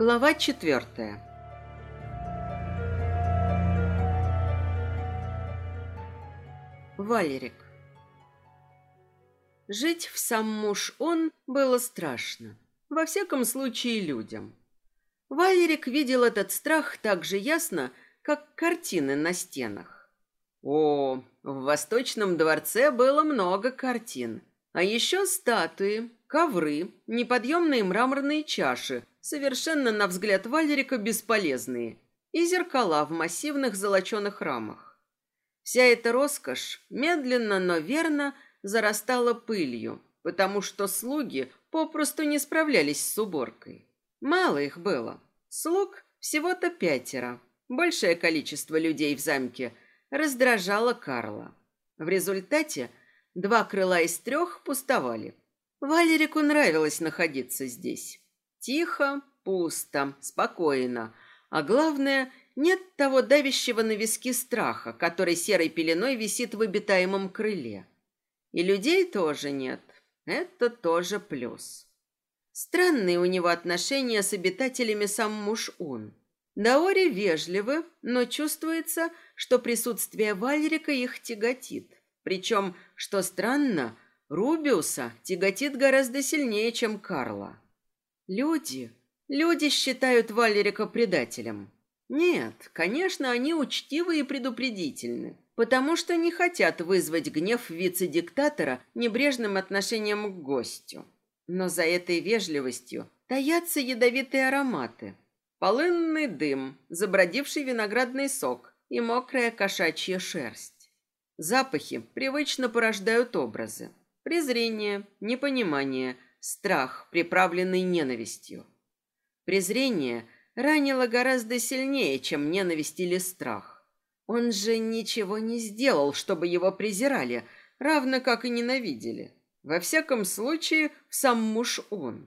Глава четвертая. Валерик. Жить в сам муж он было страшно. Во всяком случае, людям. Валерик видел этот страх так же ясно, как картины на стенах. О, в Восточном дворце было много картин. А еще статуи, ковры, неподъемные мраморные чаши, совершенно, на взгляд Валерика, бесполезные, и зеркала в массивных золоченых рамах. Вся эта роскошь медленно, но верно зарастала пылью, потому что слуги попросту не справлялись с уборкой. Мало их было. Слуг всего-то пятеро. Большее количество людей в замке раздражало Карла. В результате два крыла из трех пустовали. Валерику нравилось находиться здесь. Тихо, пусто, спокойно. А главное, нет того давящего на виски страха, который серой пеленой висит в обитаемом крыле. И людей тоже нет. Это тоже плюс. Странные у него отношения с обитателями сам муж Ун. Даори вежливы, но чувствуется, что присутствие Вальрика их тяготит. Причем, что странно, Рубиуса тяготит гораздо сильнее, чем Карла. Люди, люди считают Валерика предателем. Нет, конечно, они учтивы и предупредительны, потому что не хотят вызвать гнев вице-диктатора небрежным отношением к гостю. Но за этой вежливостью таятся ядовитые ароматы. Полынный дым, забродивший виноградный сок и мокрая кошачья шерсть. Запахи привычно порождают образы. Презрение, непонимание, страх, приправленный ненавистью. Презрение ранило гораздо сильнее, чем ненависть или страх. Он же ничего не сделал, чтобы его презирали, равно как и ненавидели. Во всяком случае, сам муж он.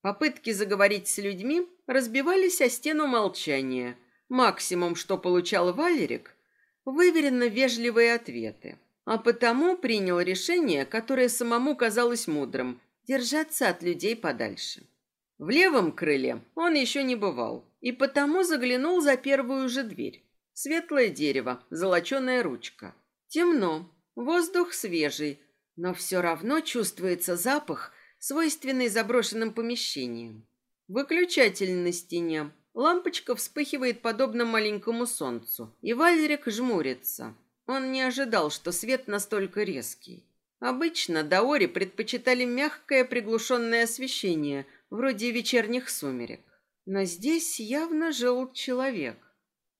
Попытки заговорить с людьми разбивались о стену молчания. Максимум, что получал Валерик, выверенно вежливые ответы а потому принял решение, которое самому казалось мудрым – держаться от людей подальше. В левом крыле он еще не бывал, и потому заглянул за первую же дверь. Светлое дерево, золоченая ручка. Темно, воздух свежий, но все равно чувствуется запах, свойственный заброшенным помещениям. Выключатель на стене. Лампочка вспыхивает подобно маленькому солнцу, и Вальрик жмурится – он не ожидал, что свет настолько резкий. Обычно даори предпочитали мягкое приглушенное освещение, вроде вечерних сумерек. Но здесь явно жил человек.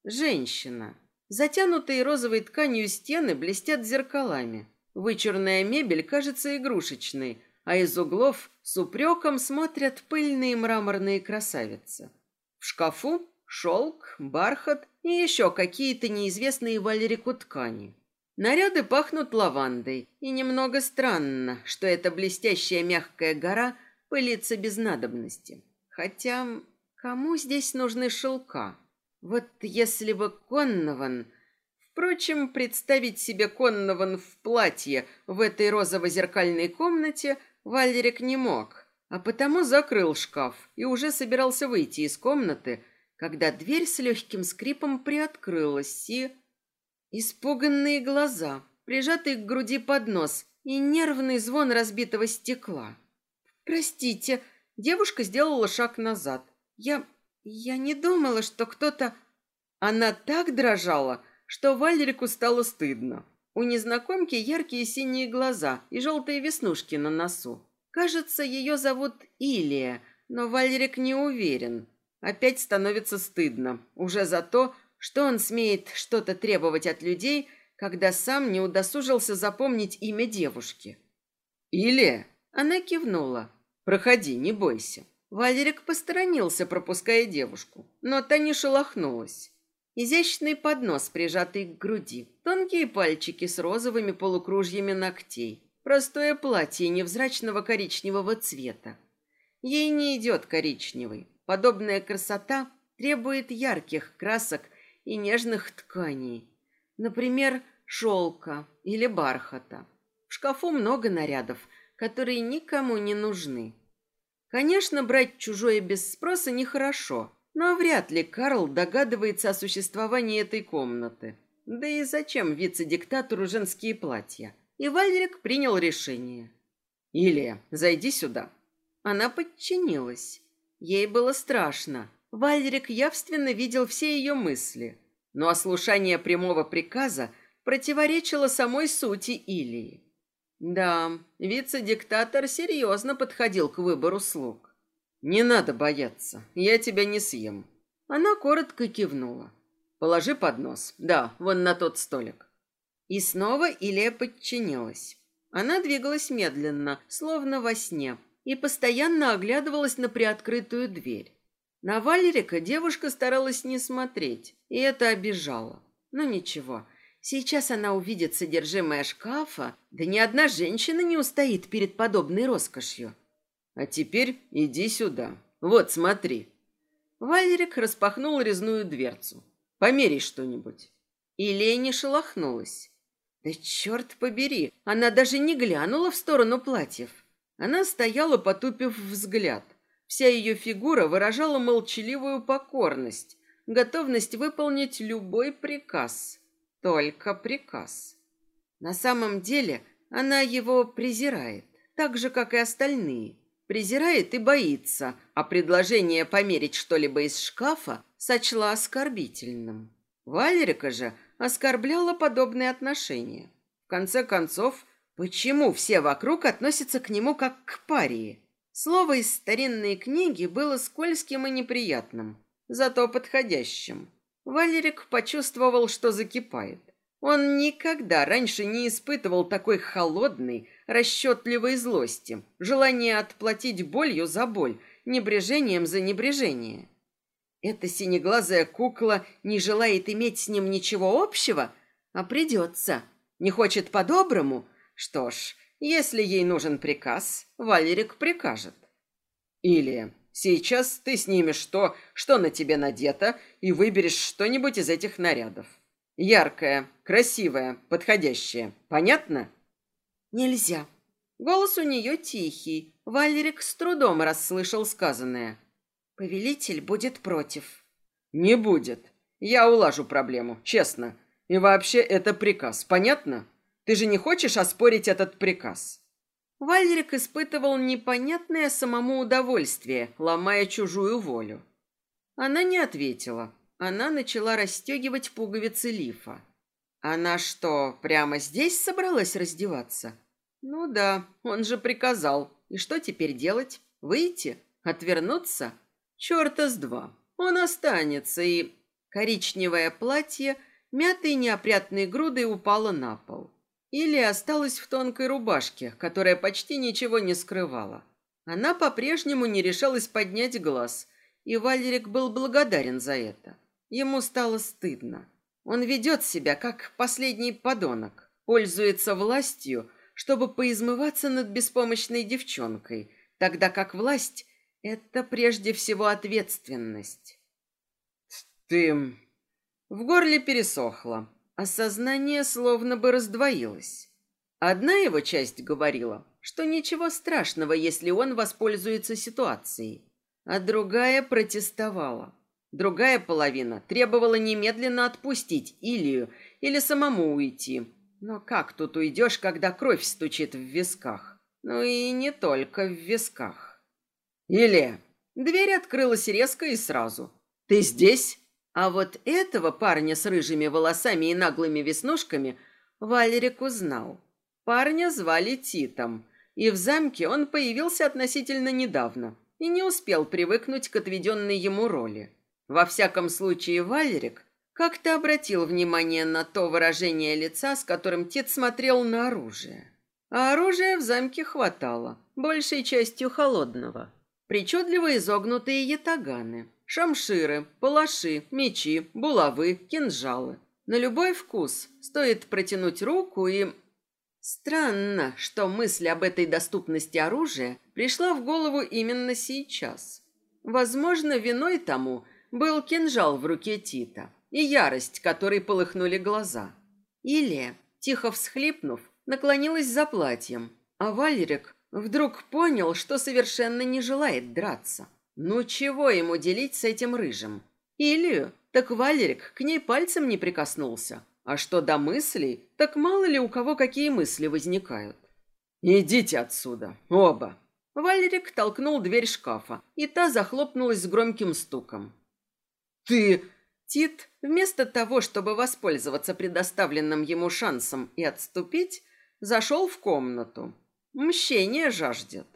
Женщина. Затянутые розовой тканью стены блестят зеркалами. Вычурная мебель кажется игрушечной, а из углов с упреком смотрят пыльные мраморные красавицы. В шкафу шелк, бархат и еще какие-то неизвестные Валерику ткани. Наряды пахнут лавандой, и немного странно, что эта блестящая мягкая гора пылится без надобности. Хотя кому здесь нужны шелка? Вот если бы Коннован... Впрочем, представить себе Коннован в платье в этой розово-зеркальной комнате Валерик не мог, а потому закрыл шкаф и уже собирался выйти из комнаты, когда дверь с легким скрипом приоткрылась и... Испуганные глаза, прижатый к груди поднос и нервный звон разбитого стекла. «Простите», девушка сделала шаг назад. «Я... я не думала, что кто-то...» Она так дрожала, что Валерику стало стыдно. У незнакомки яркие синие глаза и желтые веснушки на носу. Кажется, ее зовут Илия, но Валерик не уверен. Опять становится стыдно. Уже за то, что он смеет что-то требовать от людей, когда сам не удосужился запомнить имя девушки. «Или...» Она кивнула. «Проходи, не бойся». Валерик посторонился, пропуская девушку, но та не шелохнулась. Изящный поднос, прижатый к груди, тонкие пальчики с розовыми полукружьями ногтей, простое платье невзрачного коричневого цвета. Ей не идет коричневый, Подобная красота требует ярких красок и нежных тканей. Например, шелка или бархата. В шкафу много нарядов, которые никому не нужны. Конечно, брать чужое без спроса нехорошо, но вряд ли Карл догадывается о существовании этой комнаты. Да и зачем вице-диктатору женские платья? И Вальрик принял решение. «Илия, зайди сюда». Она подчинилась. Ей было страшно. Вальрик явственно видел все ее мысли. Но ослушание прямого приказа противоречило самой сути Илии. Да, вице-диктатор серьезно подходил к выбору слуг. «Не надо бояться, я тебя не съем». Она коротко кивнула. «Положи поднос. Да, вон на тот столик». И снова Илия подчинилась. Она двигалась медленно, словно во сне, и постоянно оглядывалась на приоткрытую дверь. На Валерика девушка старалась не смотреть, и это обижало. Но ничего, сейчас она увидит содержимое шкафа, да ни одна женщина не устоит перед подобной роскошью. А теперь иди сюда. Вот, смотри. Валерик распахнул резную дверцу. Померяй что-нибудь. И Лени шелохнулась. Да черт побери, она даже не глянула в сторону платьев. Она стояла, потупив взгляд. Вся ее фигура выражала молчаливую покорность, готовность выполнить любой приказ. Только приказ. На самом деле она его презирает, так же, как и остальные. Презирает и боится, а предложение померить что-либо из шкафа сочла оскорбительным. Валерика же оскорбляла подобные отношения. В конце концов, почему все вокруг относятся к нему как к парии? Слово из старинной книги было скользким и неприятным, зато подходящим. Валерик почувствовал, что закипает. Он никогда раньше не испытывал такой холодной, расчетливой злости, желания отплатить болью за боль, небрежением за небрежение. Эта синеглазая кукла не желает иметь с ним ничего общего, а придется. Не хочет по-доброму? Что ж, если ей нужен приказ, Валерик прикажет. Или сейчас ты снимешь то, что на тебе надето, и выберешь что-нибудь из этих нарядов. Яркое, красивое, подходящее. Понятно? Нельзя. Голос у нее тихий. Валерик с трудом расслышал сказанное. Повелитель будет против. Не будет. Я улажу проблему, честно. И вообще это приказ, понятно? Ты же не хочешь оспорить этот приказ?» Вальрик испытывал непонятное самому удовольствие, ломая чужую волю. Она не ответила. Она начала расстегивать пуговицы лифа. Она что, прямо здесь собралась раздеваться? Ну да, он же приказал. И что теперь делать? Выйти? Отвернуться? Черта с два. Он останется, и... Коричневое платье мятой неопрятной грудой упало на пол. Или осталась в тонкой рубашке, которая почти ничего не скрывала. Она по-прежнему не решалась поднять глаз, и Валерик был благодарен за это. Ему стало стыдно. Он ведет себя как последний подонок, пользуется властью, чтобы поизмываться над беспомощной девчонкой, тогда как власть — это прежде всего ответственность. «Ты...» В горле пересохло. Осознание словно бы раздвоилось. Одна его часть говорила, что ничего страшного, если он воспользуется ситуацией, а другая протестовала. Другая половина требовала немедленно отпустить Илью или самому уйти. Но как тут уйдешь, когда кровь стучит в висках? Ну и не только в висках. Илья, дверь открылась резко и сразу. «Ты здесь?» А вот этого парня с рыжими волосами и наглыми веснушками Валерик узнал. Парня звали Титом, и в замке он появился относительно недавно и не успел привыкнуть к отведенной ему роли. Во всяком случае, Валерик как-то обратил внимание на то выражение лица, с которым Тит смотрел на оружие. А оружия в замке хватало, большей частью холодного. Причудливо изогнутые ятаганы – Шамширы, палаши, мечи, булавы, кинжалы. На любой вкус стоит протянуть руку и... Странно, что мысль об этой доступности оружия пришла в голову именно сейчас. Возможно, виной тому был кинжал в руке Тита и ярость, которой полыхнули глаза. Или, тихо всхлипнув, наклонилась за платьем, а Валерик вдруг понял, что совершенно не желает драться. Ну чего ему делить с этим рыжим? Илью, так Валерик к ней пальцем не прикоснулся. А что до мыслей, так мало ли у кого какие мысли возникают. «Идите отсюда, оба!» Валерик толкнул дверь шкафа, и та захлопнулась с громким стуком. «Ты...» Тит, вместо того, чтобы воспользоваться предоставленным ему шансом и отступить, зашел в комнату. Мщение жаждет.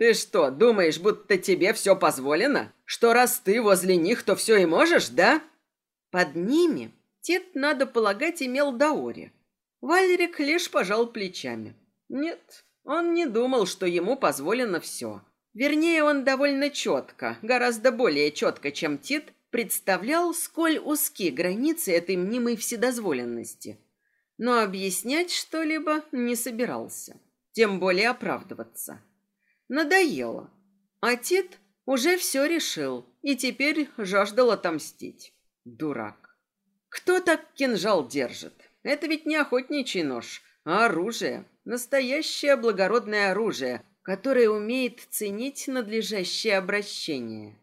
«Ты что, думаешь, будто тебе все позволено? Что раз ты возле них, то все и можешь, да?» Под ними Тит, надо полагать, имел Даори. Валерик лишь пожал плечами. Нет, он не думал, что ему позволено все. Вернее, он довольно четко, гораздо более четко, чем Тит, представлял, сколь узки границы этой мнимой вседозволенности. Но объяснять что-либо не собирался, тем более оправдываться. Надоело. А Тит уже все решил и теперь жаждал отомстить. Дурак. Кто так кинжал держит? Это ведь не охотничий нож, а оружие. Настоящее благородное оружие, которое умеет ценить надлежащее обращение.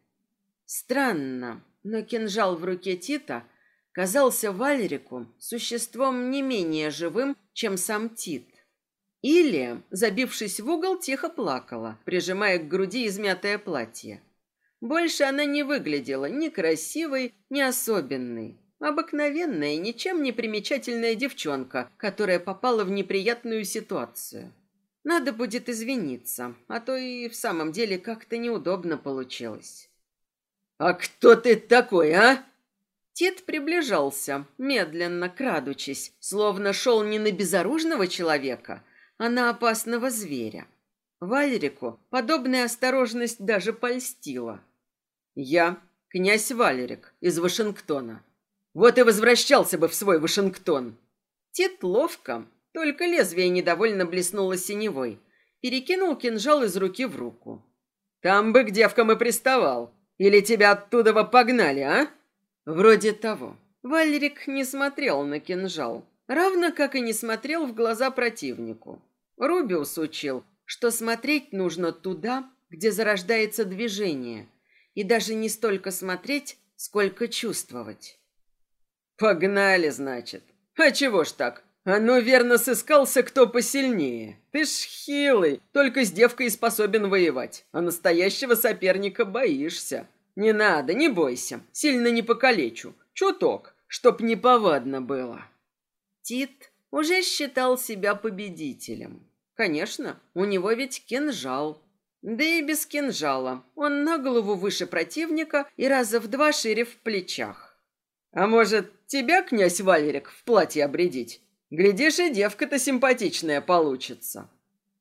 Странно, но кинжал в руке Тита казался Валерику существом не менее живым, чем сам Тит. Или, забившись в угол, тихо плакала, прижимая к груди измятое платье. Больше она не выглядела ни красивой, ни особенной. Обыкновенная, ничем не примечательная девчонка, которая попала в неприятную ситуацию. Надо будет извиниться, а то и в самом деле как-то неудобно получилось. «А кто ты такой, а?» Тит приближался, медленно крадучись, словно шел не на безоружного человека, а на опасного зверя. Валерику подобная осторожность даже польстила. «Я князь Валерик из Вашингтона. Вот и возвращался бы в свой Вашингтон». Тит ловко, только лезвие недовольно блеснуло синевой, перекинул кинжал из руки в руку. «Там бы к девкам и приставал. Или тебя оттуда погнали, а?» «Вроде того». Валерик не смотрел на кинжал, равно как и не смотрел в глаза противнику. Рубиус учил, что смотреть нужно туда, где зарождается движение, и даже не столько смотреть, сколько чувствовать. «Погнали, значит. А чего ж так? А ну, верно, сыскался кто посильнее. Ты ж хилый, только с девкой способен воевать, а настоящего соперника боишься. Не надо, не бойся, сильно не покалечу. Чуток, чтоб неповадно было». Тит уже считал себя победителем. Конечно, у него ведь кинжал. Да и без кинжала. Он на голову выше противника и раза в два шире в плечах. А может, тебя, князь Валерик, в платье обредить? Глядишь, и девка-то симпатичная получится.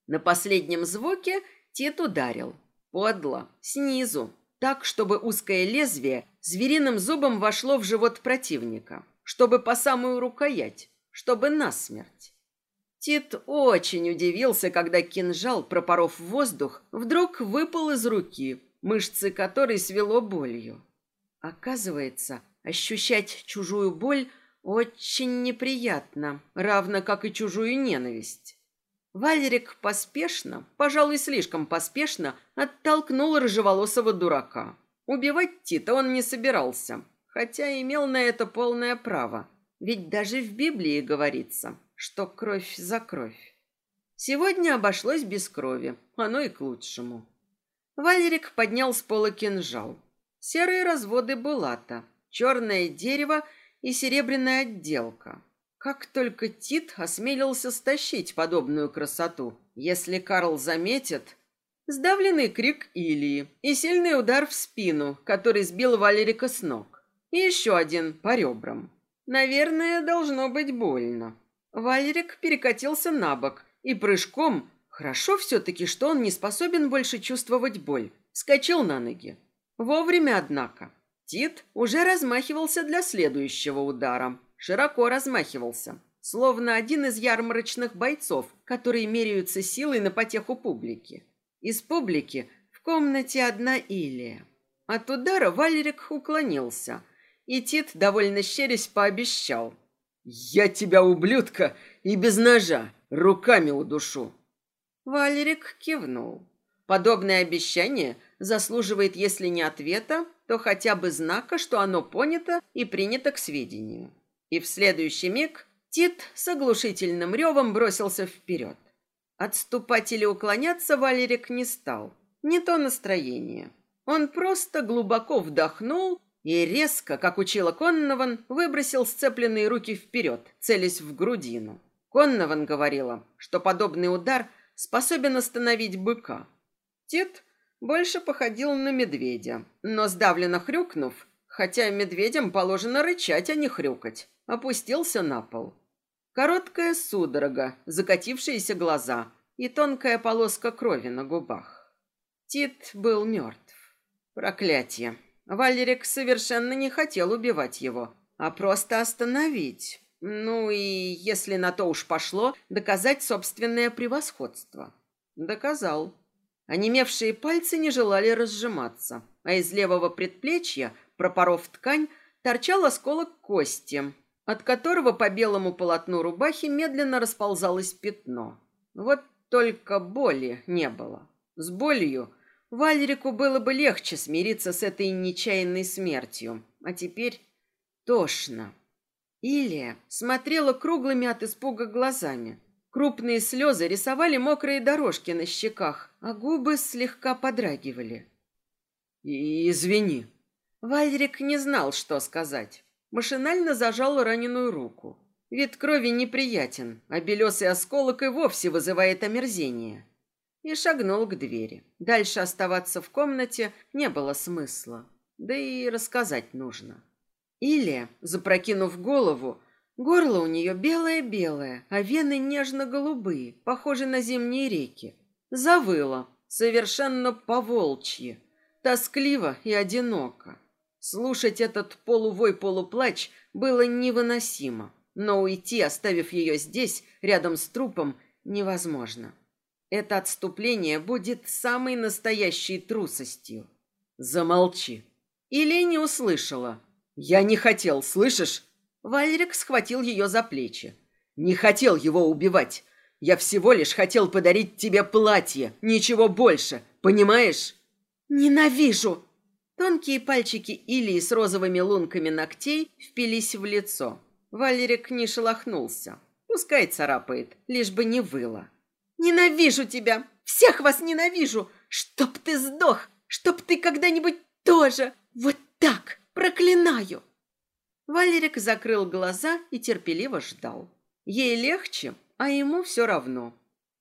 На последнем звуке Тит ударил. Подло, снизу, так, чтобы узкое лезвие звериным зубом вошло в живот противника, чтобы по самую рукоять, чтобы насмерть. Тит очень удивился, когда кинжал, пропоров воздух, вдруг выпал из руки, мышцы которой свело болью. Оказывается, ощущать чужую боль очень неприятно, равно как и чужую ненависть. Валерик поспешно, пожалуй, слишком поспешно, оттолкнул рыжеволосого дурака. Убивать Тита он не собирался, хотя имел на это полное право, ведь даже в Библии говорится – что кровь за кровь. Сегодня обошлось без крови, оно и к лучшему. Валерик поднял с пола кинжал. Серые разводы булата, черное дерево и серебряная отделка. Как только Тит осмелился стащить подобную красоту. Если Карл заметит... Сдавленный крик Илии и сильный удар в спину, который сбил Валерика с ног. И еще один по ребрам. Наверное, должно быть больно. Валерик перекатился на бок и прыжком, хорошо все-таки, что он не способен больше чувствовать боль, скачал на ноги. Вовремя, однако. Тит уже размахивался для следующего удара. Широко размахивался, словно один из ярмарочных бойцов, которые меряются силой на потеху публики. Из публики в комнате одна Илия. От удара Валерик уклонился, и Тит, довольно щерясь, пообещал – «Я тебя, ублюдка, и без ножа, руками удушу!» Валерик кивнул. Подобное обещание заслуживает, если не ответа, то хотя бы знака, что оно понято и принято к сведению. И в следующий миг Тит с оглушительным ревом бросился вперед. Отступать или уклоняться Валерик не стал. Не то настроение. Он просто глубоко вдохнул и резко, как учила Коннован, выбросил сцепленные руки вперед, целясь в грудину. Коннован говорила, что подобный удар способен остановить быка. Тит больше походил на медведя, но сдавленно хрюкнув, хотя медведям положено рычать, а не хрюкать, опустился на пол. Короткая судорога, закатившиеся глаза и тонкая полоска крови на губах. Тит был мертв. Проклятие. Валерик совершенно не хотел убивать его, а просто остановить. Ну и, если на то уж пошло, доказать собственное превосходство. Доказал. Онемевшие пальцы не желали разжиматься, а из левого предплечья, пропоров ткань, торчал осколок кости, от которого по белому полотну рубахи медленно расползалось пятно. Вот только боли не было. С болью Вальрику было бы легче смириться с этой нечаянной смертью, а теперь тошно. Илия смотрела круглыми от испуга глазами. Крупные слезы рисовали мокрые дорожки на щеках, а губы слегка подрагивали. «Извини». Вальрик не знал, что сказать. Машинально зажал раненую руку. Вид крови неприятен, а белесый осколок и вовсе вызывает омерзение и шагнул к двери. Дальше оставаться в комнате не было смысла. Да и рассказать нужно. Или, запрокинув голову, горло у нее белое-белое, а вены нежно-голубые, похожи на зимние реки. Завыла, совершенно по-волчьи, тоскливо и одиноко. Слушать этот полувой-полуплач было невыносимо, но уйти, оставив ее здесь, рядом с трупом, невозможно. Это отступление будет самой настоящей трусостью. Замолчи. Или не услышала. Я не хотел, слышишь? Вальрик схватил ее за плечи. Не хотел его убивать. Я всего лишь хотел подарить тебе платье, ничего больше, понимаешь? Ненавижу. Тонкие пальчики Илии с розовыми лунками ногтей впились в лицо. Валерик не шелохнулся. Пускай царапает, лишь бы не выло. Ненавижу тебя! Всех вас ненавижу! Чтоб ты сдох! Чтоб ты когда-нибудь тоже! Вот так! Проклинаю!» Валерик закрыл глаза и терпеливо ждал. Ей легче, а ему все равно.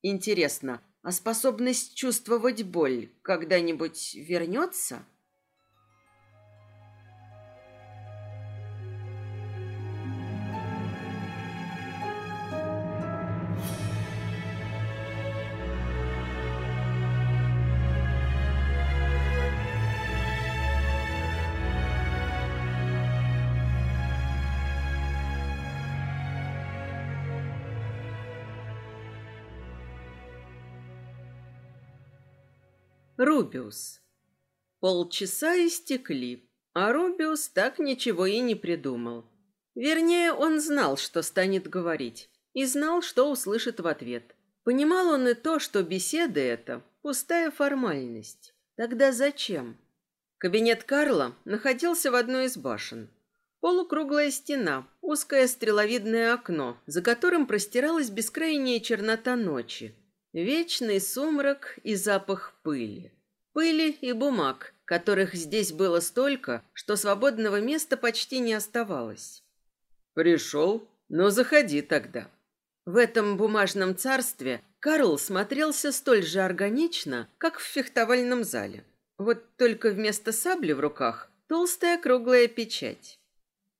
Интересно, а способность чувствовать боль когда-нибудь вернется?» Рубиус. Полчаса истекли, а Рубиус так ничего и не придумал. Вернее, он знал, что станет говорить, и знал, что услышит в ответ. Понимал он и то, что беседа эта – пустая формальность. Тогда зачем? Кабинет Карла находился в одной из башен. Полукруглая стена, узкое стреловидное окно, за которым простиралась бескрайняя чернота ночи – Вечный сумрак и запах пыли. Пыли и бумаг, которых здесь было столько, что свободного места почти не оставалось. «Пришел? Ну, заходи тогда». В этом бумажном царстве Карл смотрелся столь же органично, как в фехтовальном зале. Вот только вместо сабли в руках толстая круглая печать.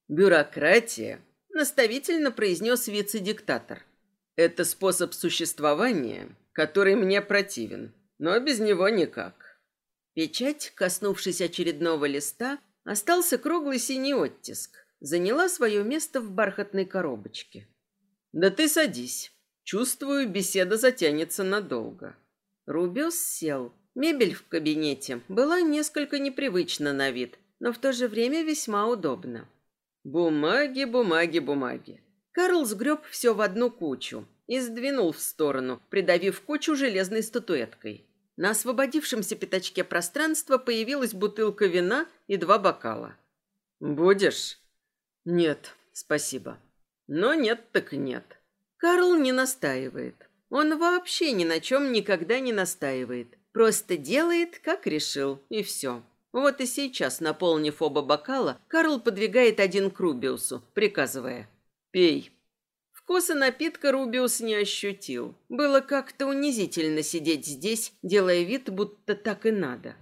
«Бюрократия», — наставительно произнес вице-диктатор. «Это способ существования, который мне противен, но без него никак. Печать, коснувшись очередного листа, остался круглый синий оттиск. Заняла свое место в бархатной коробочке. Да ты садись. Чувствую, беседа затянется надолго. Рубиус сел. Мебель в кабинете была несколько непривычна на вид, но в то же время весьма удобна. Бумаги, бумаги, бумаги. Карл сгреб все в одну кучу. и сдвинул в сторону, придавив кучу железной статуэткой. На освободившемся пятачке пространства появилась бутылка вина и два бокала. «Будешь?» «Нет, спасибо». «Но нет так нет». Карл не настаивает. Он вообще ни на чем никогда не настаивает. Просто делает, как решил, и все. Вот и сейчас, наполнив оба бокала, Карл подвигает один к Рубиусу, приказывая «Пей». Вкуса напитка Рубиус не ощутил. Было как-то унизительно сидеть здесь, делая вид, будто так и надо.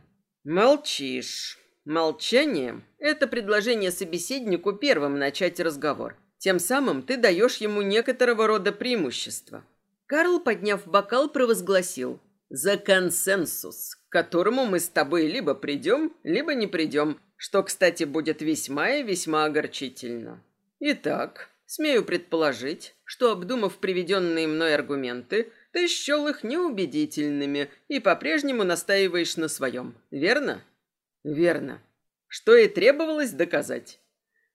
«Молчишь». Молчание – это предложение собеседнику первым начать разговор. Тем самым ты даешь ему некоторого рода преимущество. Карл, подняв бокал, провозгласил «За консенсус, к которому мы с тобой либо придем, либо не придем, что, кстати, будет весьма и весьма огорчительно. Итак, смею предположить, что, обдумав приведенные мной аргументы, ты счел их неубедительными и по-прежнему настаиваешь на своем, верно?» «Верно. Что и требовалось доказать».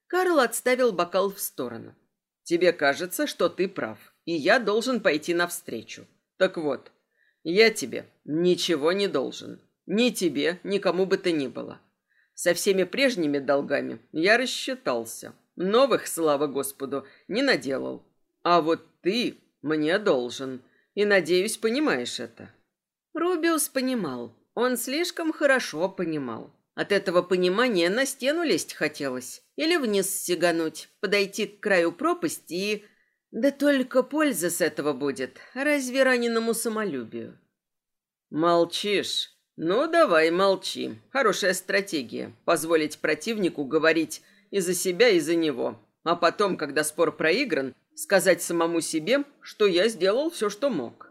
Карл отставил бокал в сторону. «Тебе кажется, что ты прав и я должен пойти навстречу. Так вот, я тебе ничего не должен. Ни тебе, ни кому бы то ни было. Со всеми прежними долгами я рассчитался. Новых, слава Господу, не наделал. А вот ты мне должен. И, надеюсь, понимаешь это. Рубиус понимал. Он слишком хорошо понимал. От этого понимания на стену лезть хотелось. Или вниз сигануть, подойти к краю пропасти и да только польза с этого будет, разве раненому самолюбию? Молчишь? Ну, давай, молчи. Хорошая стратегия. Позволить противнику говорить и за себя, и за него. А потом, когда спор проигран, сказать самому себе, что я сделал все, что мог.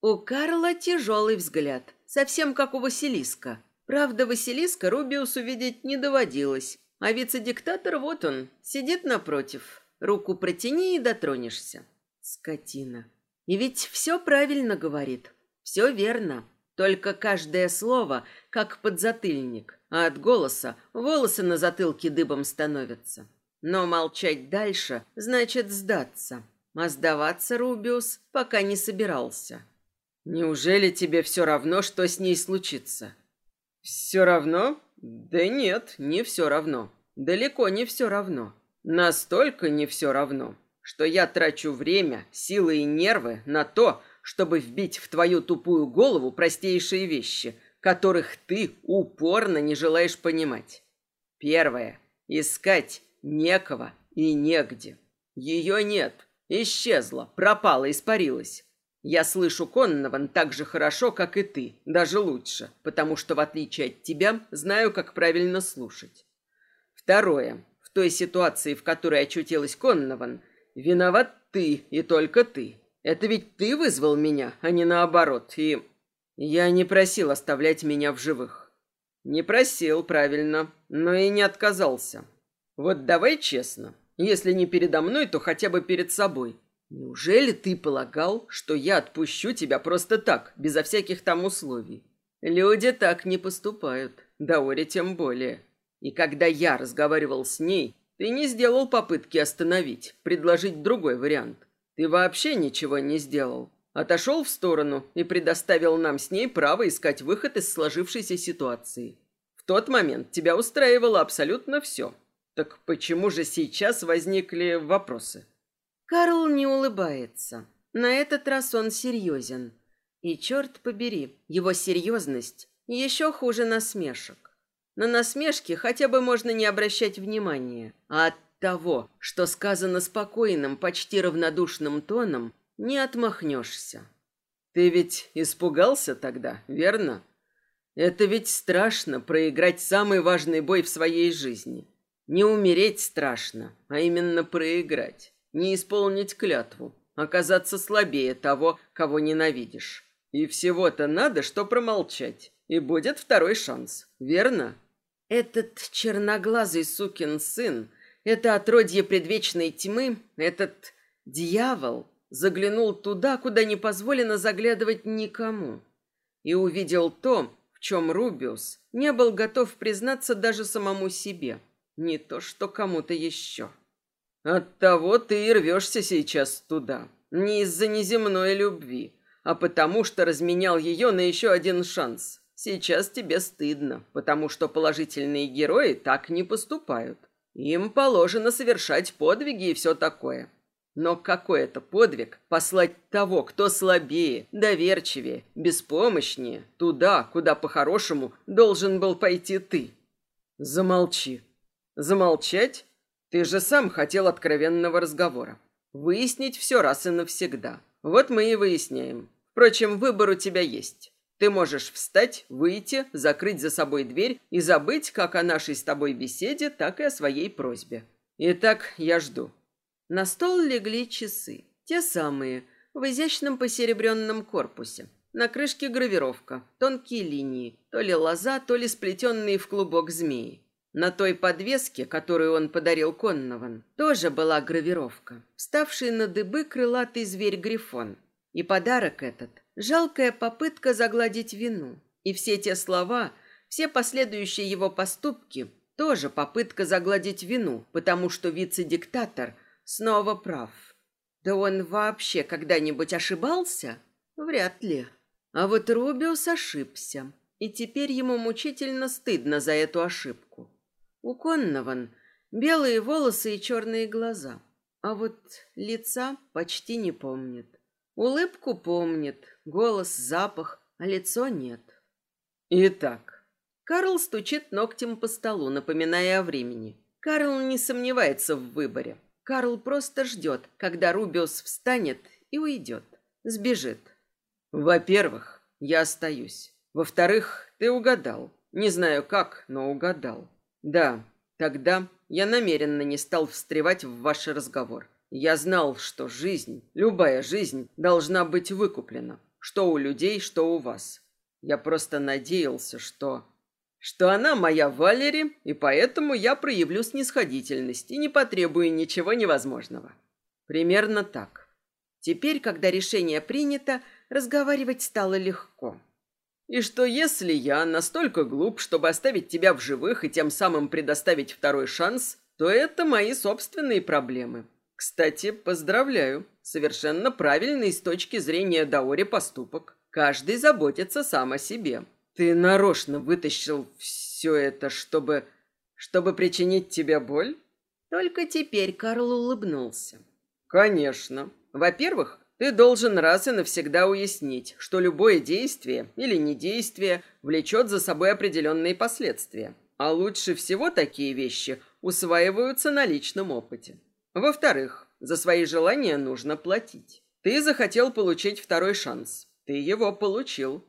У Карла тяжелый взгляд, совсем как у Василиска. Правда, Василиска Рубиус увидеть не доводилось, а вице-диктатор вот он, сидит напротив, Руку протяни и дотронешься. Скотина. И ведь все правильно говорит. Все верно. Только каждое слово как подзатыльник, а от голоса волосы на затылке дыбом становятся. Но молчать дальше значит сдаться. А сдаваться Рубиус пока не собирался. Неужели тебе все равно, что с ней случится? Все равно? Да нет, не все равно. Далеко не все равно. Настолько не все равно, что я трачу время, силы и нервы на то, чтобы вбить в твою тупую голову простейшие вещи, которых ты упорно не желаешь понимать. Первое. Искать некого и негде. Ее нет. Исчезла, пропала, испарилась. Я слышу Коннован так же хорошо, как и ты, даже лучше, потому что, в отличие от тебя, знаю, как правильно слушать. Второе той ситуации, в которой очутилась Коннован, виноват ты и только ты. Это ведь ты вызвал меня, а не наоборот. И я не просил оставлять меня в живых. Не просил, правильно, но и не отказался. Вот давай честно, если не передо мной, то хотя бы перед собой. Неужели ты полагал, что я отпущу тебя просто так, безо всяких там условий? Люди так не поступают, Даори тем более. И когда я разговаривал с ней, ты не сделал попытки остановить, предложить другой вариант. Ты вообще ничего не сделал. Отошел в сторону и предоставил нам с ней право искать выход из сложившейся ситуации. В тот момент тебя устраивало абсолютно все. Так почему же сейчас возникли вопросы? Карл не улыбается. На этот раз он серьезен. И черт побери, его серьезность еще хуже насмешек. На насмешки хотя бы можно не обращать внимания, а от того, что сказано спокойным, почти равнодушным тоном, не отмахнешься. Ты ведь испугался тогда, верно? Это ведь страшно проиграть самый важный бой в своей жизни. Не умереть страшно, а именно проиграть. Не исполнить клятву, оказаться слабее того, кого ненавидишь. И всего-то надо, что промолчать. И будет второй шанс, верно? Этот черноглазый сукин сын, это отродье предвечной тьмы, этот дьявол заглянул туда, куда не позволено заглядывать никому, и увидел то, в чем Рубиус не был готов признаться даже самому себе, не то что кому-то еще. Оттого ты и рвешься сейчас туда. Не из-за неземной любви, а потому что разменял ее на еще один шанс. Сейчас тебе стыдно, потому что положительные герои так не поступают. Им положено совершать подвиги и все такое. Но какой это подвиг послать того, кто слабее, доверчивее, беспомощнее, туда, куда по-хорошему должен был пойти ты? Замолчи. Замолчать? Ты же сам хотел откровенного разговора. Выяснить все раз и навсегда. Вот мы и выясняем. Впрочем, выбор у тебя есть. Ты можешь встать, выйти, закрыть за собой дверь и забыть как о нашей с тобой беседе, так и о своей просьбе. Итак, я жду. На стол легли часы. Те самые, в изящном посеребренном корпусе. На крышке гравировка, тонкие линии, то ли лоза, то ли сплетенные в клубок змеи. На той подвеске, которую он подарил Коннован, тоже была гравировка, вставший на дыбы крылатый зверь-грифон. И подарок этот Жалкая попытка загладить вину. И все те слова, все последующие его поступки тоже попытка загладить вину, потому что вице-диктатор снова прав. Да он вообще когда-нибудь ошибался? Вряд ли. А вот Рубиус ошибся, и теперь ему мучительно стыдно за эту ошибку. У Коннован белые волосы и черные глаза, а вот лица почти не помнит. Улыбку помнит, голос, запах, а лицо нет. Итак, Карл стучит ногтем по столу, напоминая о времени. Карл не сомневается в выборе. Карл просто ждет, когда Рубиус встанет и уйдет. Сбежит. Во-первых, я остаюсь. Во-вторых, ты угадал. Не знаю как, но угадал. Да, тогда я намеренно не стал встревать в ваш разговор. Я знал, что жизнь, любая жизнь, должна быть выкуплена. Что у людей, что у вас. Я просто надеялся, что... Что она моя Валери, и поэтому я проявлю снисходительность и не потребую ничего невозможного. Примерно так. Теперь, когда решение принято, разговаривать стало легко. И что если я настолько глуп, чтобы оставить тебя в живых и тем самым предоставить второй шанс, то это мои собственные проблемы. Кстати, поздравляю. Совершенно правильный с точки зрения Даори поступок. Каждый заботится сам о себе. Ты нарочно вытащил все это, чтобы... чтобы причинить тебе боль? Только теперь Карл улыбнулся. Конечно. Во-первых, ты должен раз и навсегда уяснить, что любое действие или недействие влечет за собой определенные последствия. А лучше всего такие вещи усваиваются на личном опыте. Во-вторых, за свои желания нужно платить. Ты захотел получить второй шанс. Ты его получил.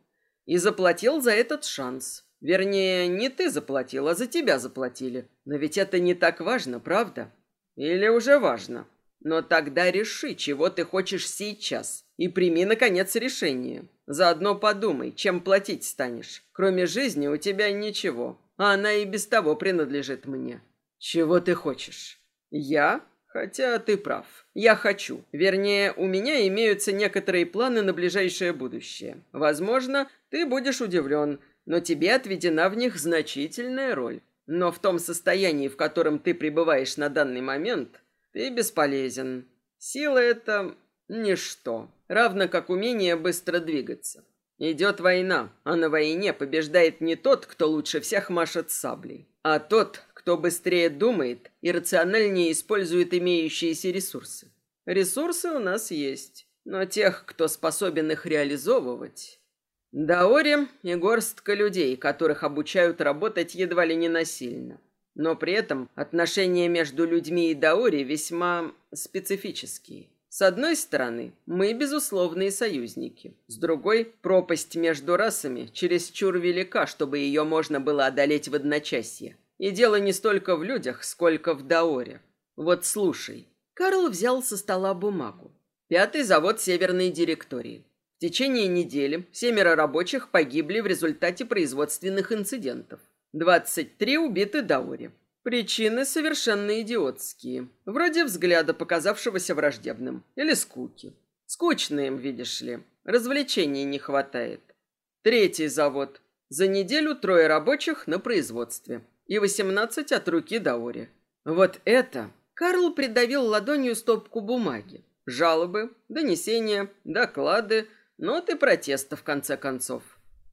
И заплатил за этот шанс. Вернее, не ты заплатил, а за тебя заплатили. Но ведь это не так важно, правда? Или уже важно? Но тогда реши, чего ты хочешь сейчас. И прими, наконец, решение. Заодно подумай, чем платить станешь. Кроме жизни у тебя ничего. А она и без того принадлежит мне. Чего ты хочешь? Я Хотя ты прав. Я хочу. Вернее, у меня имеются некоторые планы на ближайшее будущее. Возможно, ты будешь удивлен, но тебе отведена в них значительная роль. Но в том состоянии, в котором ты пребываешь на данный момент, ты бесполезен. Сила — это ничто, равно как умение быстро двигаться. Идет война, а на войне побеждает не тот, кто лучше всех машет саблей, а тот, кто быстрее думает и рациональнее использует имеющиеся ресурсы. Ресурсы у нас есть, но тех, кто способен их реализовывать... Даори и горстка людей, которых обучают работать едва ли не насильно. Но при этом отношения между людьми и Даори весьма специфические. С одной стороны, мы безусловные союзники. С другой, пропасть между расами чересчур велика, чтобы ее можно было одолеть в одночасье. И дело не столько в людях, сколько в Даоре. Вот слушай. Карл взял со стола бумагу. Пятый завод Северной директории. В течение недели семеро рабочих погибли в результате производственных инцидентов. 23 убиты Даоре. Причины совершенно идиотские. Вроде взгляда, показавшегося враждебным. Или скуки. Скучно им, видишь ли. Развлечений не хватает. Третий завод. За неделю трое рабочих на производстве и 18 от руки Даори. Вот это Карл придавил ладонью стопку бумаги. Жалобы, донесения, доклады, ноты протеста, в конце концов.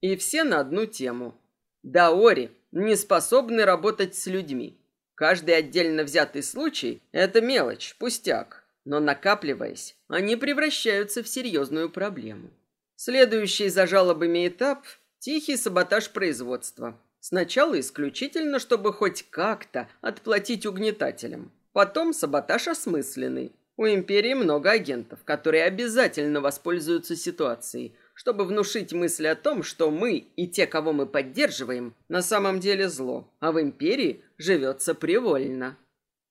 И все на одну тему. Даори не способны работать с людьми. Каждый отдельно взятый случай – это мелочь, пустяк. Но накапливаясь, они превращаются в серьезную проблему. Следующий за жалобами этап – тихий саботаж производства. Сначала исключительно, чтобы хоть как-то отплатить угнетателям. Потом саботаж осмысленный. У империи много агентов, которые обязательно воспользуются ситуацией – чтобы внушить мысль о том, что мы и те, кого мы поддерживаем, на самом деле зло, а в империи живется привольно.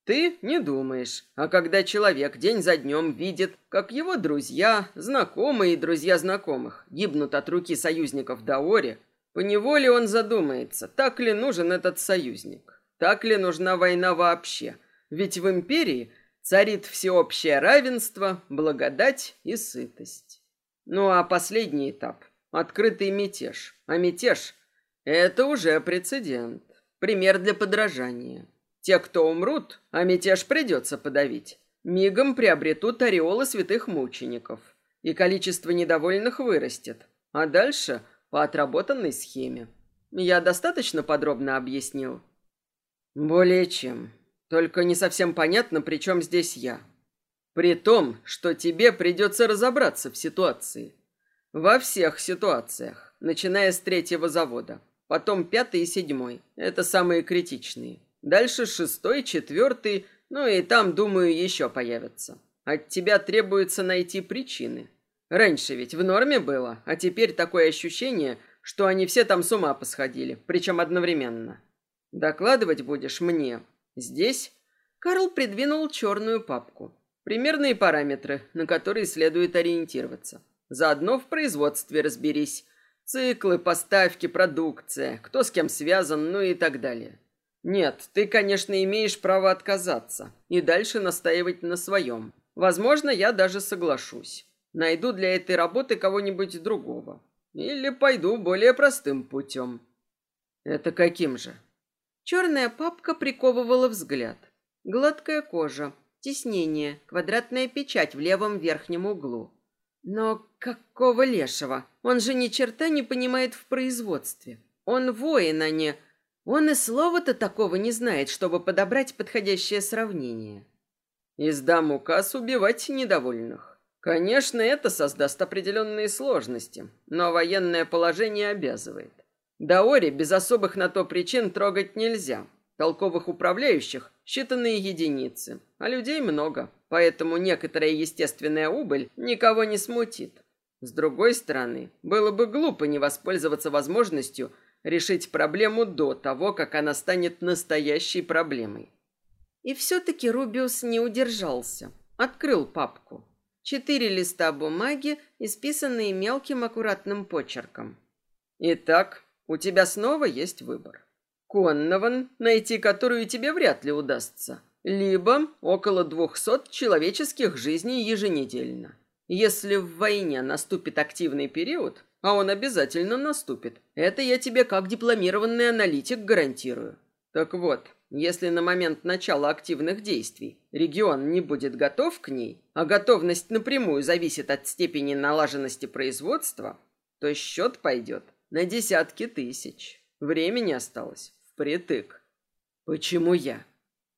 Ты не думаешь, а когда человек день за днем видит, как его друзья, знакомые и друзья знакомых гибнут от руки союзников Даори, поневоле он задумается, так ли нужен этот союзник, так ли нужна война вообще, ведь в империи царит всеобщее равенство, благодать и сытость. Ну а последний этап – открытый мятеж. А мятеж – это уже прецедент. Пример для подражания. Те, кто умрут, а мятеж придется подавить, мигом приобретут ореолы святых мучеников. И количество недовольных вырастет. А дальше по отработанной схеме. Я достаточно подробно объяснил? Более чем. Только не совсем понятно, при чем здесь я. При том, что тебе придется разобраться в ситуации. Во всех ситуациях, начиная с третьего завода. Потом пятый и седьмой. Это самые критичные. Дальше шестой, четвертый, ну и там, думаю, еще появятся. От тебя требуется найти причины. Раньше ведь в норме было, а теперь такое ощущение, что они все там с ума посходили, причем одновременно. Докладывать будешь мне. Здесь Карл придвинул черную папку. Примерные параметры, на которые следует ориентироваться. Заодно в производстве разберись. Циклы, поставки, продукция, кто с кем связан, ну и так далее. Нет, ты, конечно, имеешь право отказаться и дальше настаивать на своем. Возможно, я даже соглашусь. Найду для этой работы кого-нибудь другого. Или пойду более простым путем. Это каким же? Черная папка приковывала взгляд. Гладкая кожа, Теснение, квадратная печать в левом верхнем углу. Но какого лешего? Он же ни черта не понимает в производстве. Он воин, а не... Он и слова-то такого не знает, чтобы подобрать подходящее сравнение. Издам указ убивать недовольных. Конечно, это создаст определенные сложности, но военное положение обязывает. Даори без особых на то причин трогать нельзя. Толковых управляющих считанные единицы, а людей много, поэтому некоторая естественная убыль никого не смутит. С другой стороны, было бы глупо не воспользоваться возможностью решить проблему до того, как она станет настоящей проблемой. И все-таки Рубиус не удержался. Открыл папку. Четыре листа бумаги, исписанные мелким аккуратным почерком. Итак, у тебя снова есть выбор. Коннован, найти которую тебе вряд ли удастся. Либо около двухсот человеческих жизней еженедельно. Если в войне наступит активный период, а он обязательно наступит, это я тебе как дипломированный аналитик гарантирую. Так вот, если на момент начала активных действий регион не будет готов к ней, а готовность напрямую зависит от степени налаженности производства, то счет пойдет на десятки тысяч. Времени осталось Впритык. Почему я?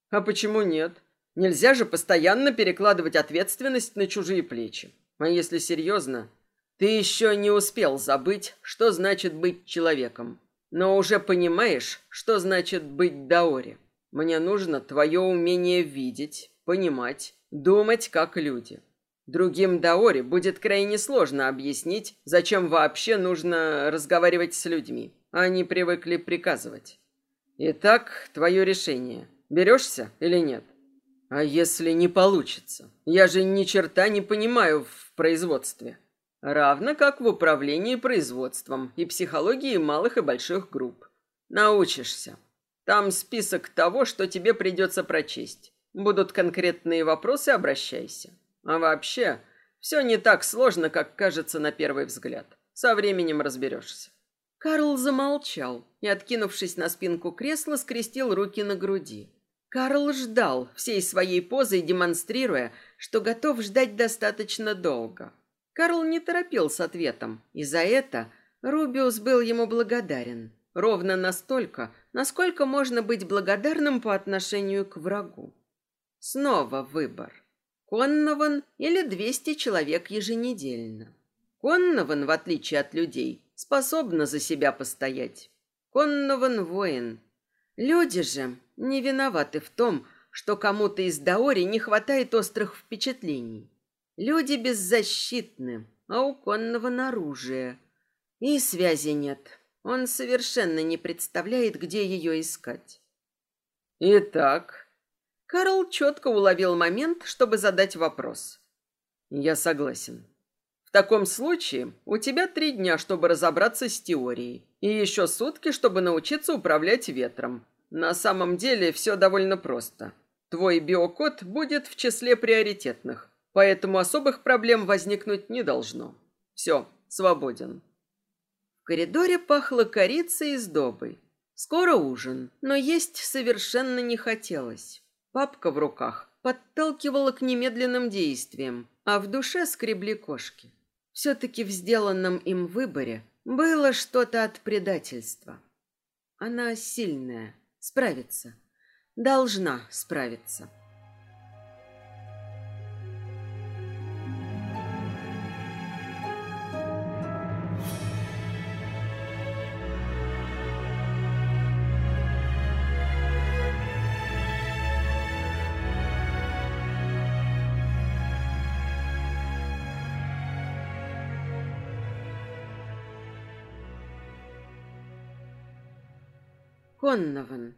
А почему нет? Нельзя же постоянно перекладывать ответственность на чужие плечи. А если серьезно, ты еще не успел забыть, что значит быть человеком. Но уже понимаешь, что значит быть даори. Мне нужно твое умение видеть, понимать, думать как люди. Другим даори будет крайне сложно объяснить, зачем вообще нужно разговаривать с людьми. Они привыкли приказывать. Итак, твое решение. Берешься или нет? А если не получится? Я же ни черта не понимаю в производстве. Равно как в управлении производством и психологии малых и больших групп. Научишься. Там список того, что тебе придется прочесть. Будут конкретные вопросы, обращайся. А вообще, все не так сложно, как кажется на первый взгляд. Со временем разберешься. Карл замолчал и, откинувшись на спинку кресла, скрестил руки на груди. Карл ждал, всей своей позой демонстрируя, что готов ждать достаточно долго. Карл не торопил с ответом, и за это Рубиус был ему благодарен. Ровно настолько, насколько можно быть благодарным по отношению к врагу. Снова выбор. Коннован или 200 человек еженедельно. Коннован, в отличие от людей, способна за себя постоять. Коннован воин. Люди же не виноваты в том, что кому-то из Даори не хватает острых впечатлений. Люди беззащитны, а у Коннован оружие. И связи нет. Он совершенно не представляет, где ее искать. Итак, Карл четко уловил момент, чтобы задать вопрос. Я согласен. Таком случае у тебя три дня, чтобы разобраться с теорией, и еще сутки, чтобы научиться управлять ветром. На самом деле все довольно просто. Твой биокод будет в числе приоритетных, поэтому особых проблем возникнуть не должно. Все, свободен. В коридоре пахло корицей и сдобой. Скоро ужин, но есть совершенно не хотелось. Папка в руках подталкивала к немедленным действиям, а в душе скребли кошки. Все-таки в сделанном им выборе было что-то от предательства. Она сильная, справится. Должна справиться. Коннован.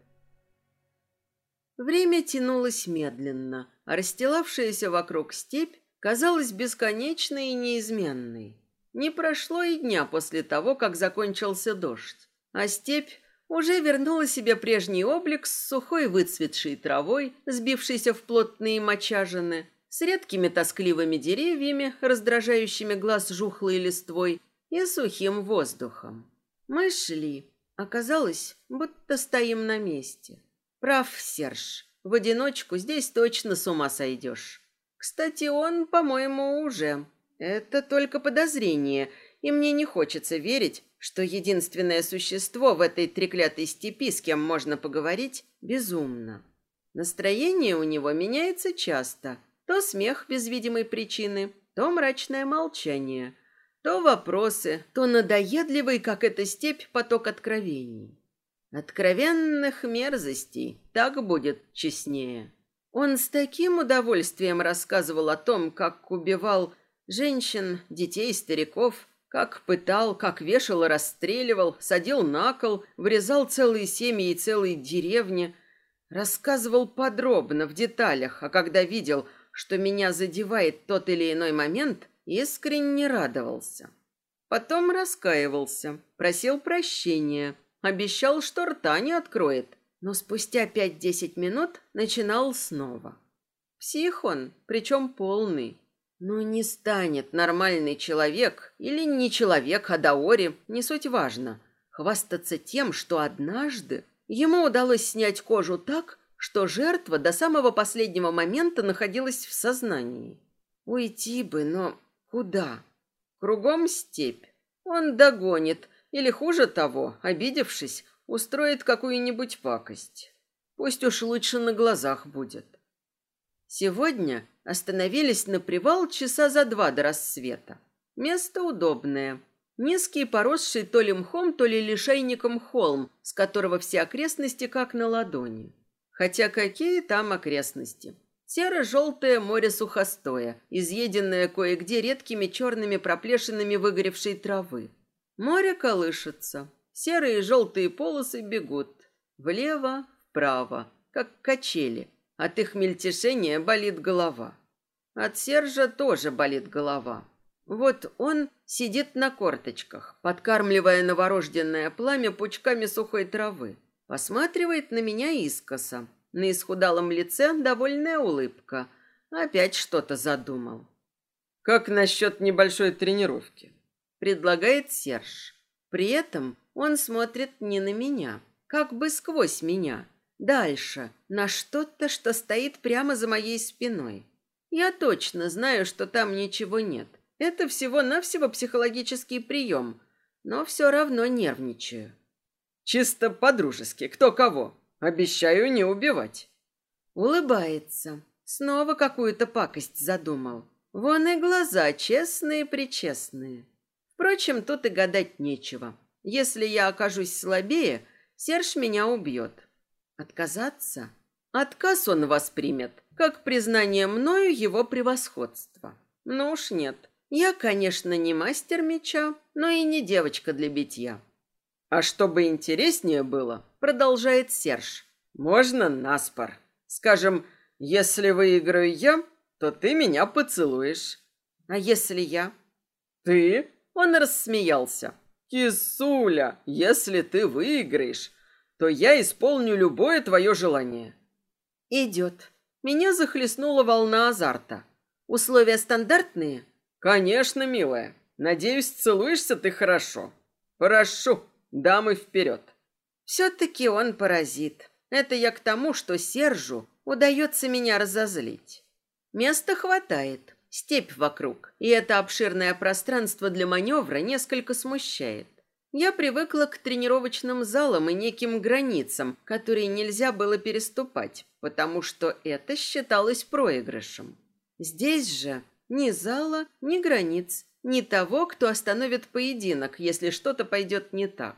Время тянулось медленно, а расстилавшаяся вокруг степь казалась бесконечной и неизменной. Не прошло и дня после того, как закончился дождь, а степь уже вернула себе прежний облик с сухой выцветшей травой, сбившейся в плотные мочажины, с редкими тоскливыми деревьями, раздражающими глаз жухлой листвой и сухим воздухом. Мы шли, Оказалось, будто стоим на месте. Прав Серж. В одиночку здесь точно с ума сойдешь. Кстати, он, по-моему, уже. Это только подозрение, и мне не хочется верить, что единственное существо в этой треклятой степи, с кем можно поговорить, безумно. Настроение у него меняется часто. То смех без видимой причины, то мрачное молчание, то вопросы, то надоедливый, как эта степь, поток откровений. Откровенных мерзостей, так будет честнее. Он с таким удовольствием рассказывал о том, как убивал женщин, детей, стариков, как пытал, как вешал и расстреливал, садил на кол, врезал целые семьи и целые деревни. Рассказывал подробно, в деталях, а когда видел, что меня задевает тот или иной момент, искренне радовался. Потом раскаивался, просил прощения, обещал, что рта не откроет, но спустя пять-десять минут начинал снова. Псих он, причем полный. Но не станет нормальный человек или не человек, а даори, не суть важно, хвастаться тем, что однажды ему удалось снять кожу так, что жертва до самого последнего момента находилась в сознании. Уйти бы, но Куда? Кругом степь. Он догонит, или хуже того, обидевшись, устроит какую-нибудь пакость. Пусть уж лучше на глазах будет. Сегодня остановились на привал часа за два до рассвета. Место удобное. Низкий, поросший то ли мхом, то ли лишайником холм, с которого все окрестности как на ладони. Хотя какие там окрестности? Серо-желтое море сухостоя, изъеденное кое-где редкими черными проплешинами выгоревшей травы. Море колышется. Серые и желтые полосы бегут. Влево, вправо, как качели. От их мельтешения болит голова. От Сержа тоже болит голова. Вот он сидит на корточках, подкармливая новорожденное пламя пучками сухой травы. Посматривает на меня искоса, на исхудалом лице довольная улыбка. Опять что-то задумал. «Как насчет небольшой тренировки?» Предлагает Серж. При этом он смотрит не на меня, как бы сквозь меня. Дальше, на что-то, что стоит прямо за моей спиной. Я точно знаю, что там ничего нет. Это всего-навсего психологический прием, но все равно нервничаю. Чисто по-дружески, кто кого. Обещаю не убивать. Улыбается. Снова какую-то пакость задумал. Вон и глаза честные-причестные. Впрочем, тут и гадать нечего. Если я окажусь слабее, Серж меня убьет. Отказаться? Отказ он воспримет, как признание мною его превосходства. Ну уж нет. Я, конечно, не мастер меча, но и не девочка для битья. А чтобы интереснее было, продолжает Серж, можно наспор. Скажем, если выиграю я, то ты меня поцелуешь. А если я? Ты? Он рассмеялся. Кисуля, если ты выиграешь, то я исполню любое твое желание. Идет. Меня захлестнула волна азарта. Условия стандартные? Конечно, милая. Надеюсь, целуешься ты хорошо. Прошу, дамы вперед. Все-таки он паразит. Это я к тому, что Сержу удается меня разозлить. Места хватает, степь вокруг, и это обширное пространство для маневра несколько смущает. Я привыкла к тренировочным залам и неким границам, которые нельзя было переступать, потому что это считалось проигрышем. Здесь же ни зала, ни границ, ни того, кто остановит поединок, если что-то пойдет не так.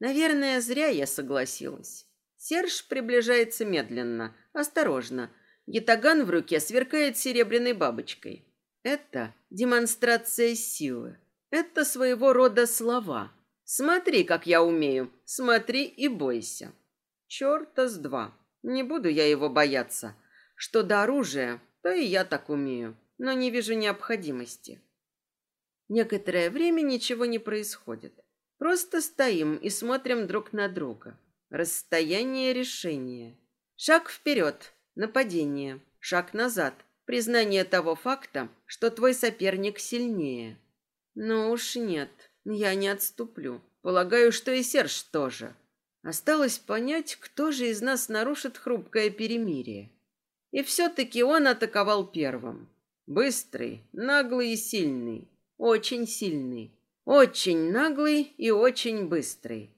Наверное, зря я согласилась. Серж приближается медленно, осторожно, Ятаган в руке сверкает серебряной бабочкой. Это демонстрация силы. Это своего рода слова. Смотри, как я умею. Смотри и бойся. Чёрта с два. Не буду я его бояться. Что до оружия, то и я так умею. Но не вижу необходимости. Некоторое время ничего не происходит. Просто стоим и смотрим друг на друга. Расстояние решения. Шаг вперед. Нападение. Шаг назад. Признание того факта, что твой соперник сильнее. Ну уж нет, я не отступлю. Полагаю, что и Серж тоже. Осталось понять, кто же из нас нарушит хрупкое перемирие. И все-таки он атаковал первым. Быстрый, наглый и сильный. Очень сильный. Очень наглый и очень быстрый.